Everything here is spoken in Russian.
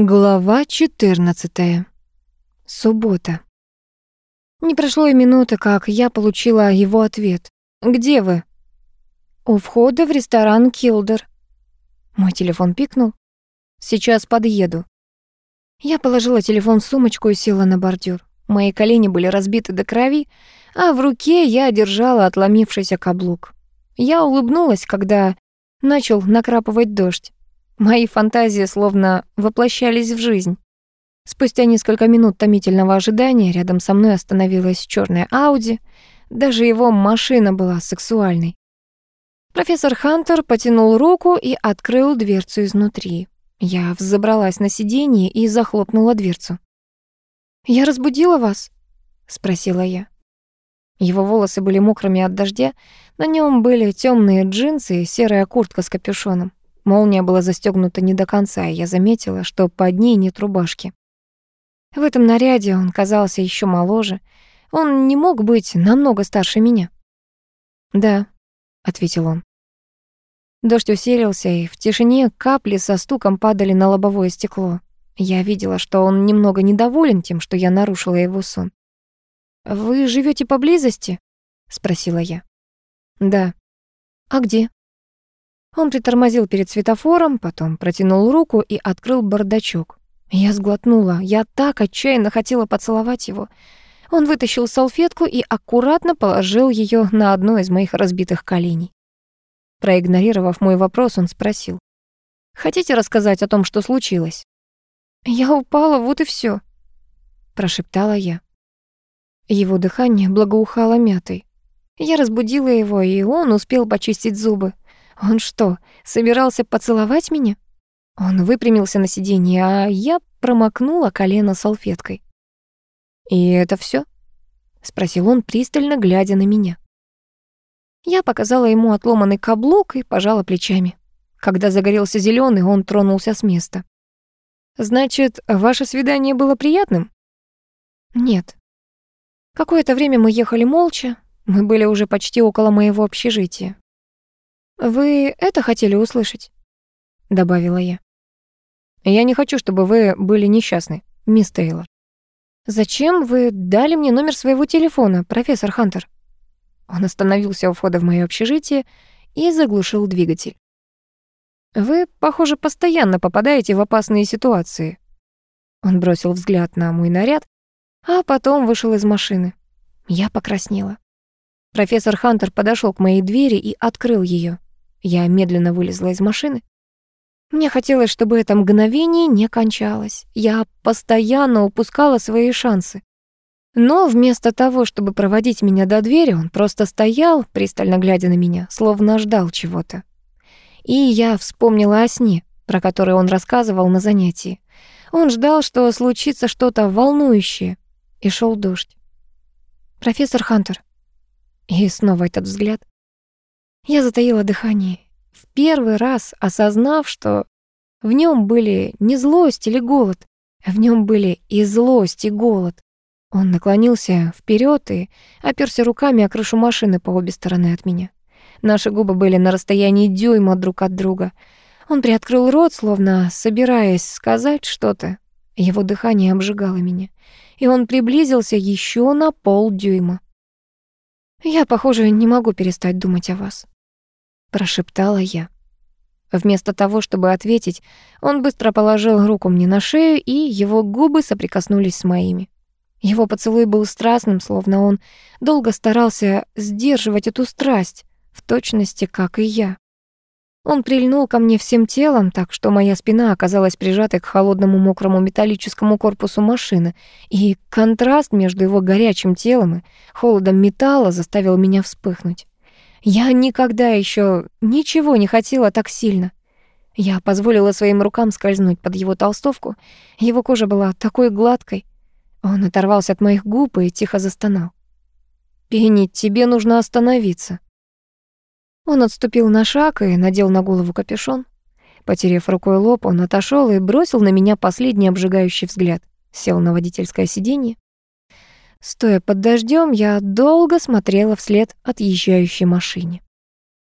Глава 14. Суббота. Не прошло и минуты, как я получила его ответ. «Где вы?» «У входа в ресторан Килдер». Мой телефон пикнул. «Сейчас подъеду». Я положила телефон в сумочку и села на бордюр. Мои колени были разбиты до крови, а в руке я держала отломившийся каблук. Я улыбнулась, когда начал накрапывать дождь. Мои фантазии словно воплощались в жизнь. Спустя несколько минут томительного ожидания рядом со мной остановилась черная Ауди. Даже его машина была сексуальной. Профессор Хантер потянул руку и открыл дверцу изнутри. Я взобралась на сиденье и захлопнула дверцу. «Я разбудила вас?» — спросила я. Его волосы были мокрыми от дождя, на нем были темные джинсы и серая куртка с капюшоном. Молния была застегнута не до конца, и я заметила, что под ней нет рубашки. В этом наряде он казался еще моложе. Он не мог быть намного старше меня. «Да», — ответил он. Дождь усилился, и в тишине капли со стуком падали на лобовое стекло. Я видела, что он немного недоволен тем, что я нарушила его сон. «Вы живете поблизости?» — спросила я. «Да». «А где?» Он притормозил перед светофором, потом протянул руку и открыл бардачок. Я сглотнула. Я так отчаянно хотела поцеловать его. Он вытащил салфетку и аккуратно положил ее на одно из моих разбитых коленей. Проигнорировав мой вопрос, он спросил. «Хотите рассказать о том, что случилось?» «Я упала, вот и все, прошептала я. Его дыхание благоухало мятой. Я разбудила его, и он успел почистить зубы. Он что, собирался поцеловать меня? Он выпрямился на сиденье, а я промокнула колено салфеткой. «И это все? спросил он, пристально глядя на меня. Я показала ему отломанный каблук и пожала плечами. Когда загорелся зеленый, он тронулся с места. «Значит, ваше свидание было приятным?» «Нет». Какое-то время мы ехали молча. Мы были уже почти около моего общежития. «Вы это хотели услышать?» — добавила я. «Я не хочу, чтобы вы были несчастны, мисс Тейлор». «Зачем вы дали мне номер своего телефона, профессор Хантер?» Он остановился у входа в моё общежитие и заглушил двигатель. «Вы, похоже, постоянно попадаете в опасные ситуации». Он бросил взгляд на мой наряд, а потом вышел из машины. Я покраснела. Профессор Хантер подошел к моей двери и открыл ее. Я медленно вылезла из машины. Мне хотелось, чтобы это мгновение не кончалось. Я постоянно упускала свои шансы. Но вместо того, чтобы проводить меня до двери, он просто стоял, пристально глядя на меня, словно ждал чего-то. И я вспомнила о сне, про который он рассказывал на занятии. Он ждал, что случится что-то волнующее, и шел дождь. «Профессор Хантер». И снова этот взгляд. Я затаила дыхание, в первый раз осознав, что в нем были не злость или голод, а в нем были и злость, и голод. Он наклонился вперед и оперся руками о крышу машины по обе стороны от меня. Наши губы были на расстоянии дюйма друг от друга. Он приоткрыл рот, словно собираясь сказать что-то. Его дыхание обжигало меня, и он приблизился еще на полдюйма. «Я, похоже, не могу перестать думать о вас», прошептала я. Вместо того, чтобы ответить, он быстро положил руку мне на шею, и его губы соприкоснулись с моими. Его поцелуй был страстным, словно он долго старался сдерживать эту страсть, в точности, как и я. Он прильнул ко мне всем телом, так что моя спина оказалась прижатой к холодному мокрому металлическому корпусу машины, и контраст между его горячим телом и холодом металла заставил меня вспыхнуть. Я никогда еще ничего не хотела так сильно. Я позволила своим рукам скользнуть под его толстовку. Его кожа была такой гладкой. Он оторвался от моих губ и тихо застонал. «Пенни, тебе нужно остановиться». Он отступил на шаг и надел на голову капюшон. Потерев рукой лоб, он отошел и бросил на меня последний обжигающий взгляд. Сел на водительское сиденье. Стоя под дождем, я долго смотрела вслед отъезжающей машине.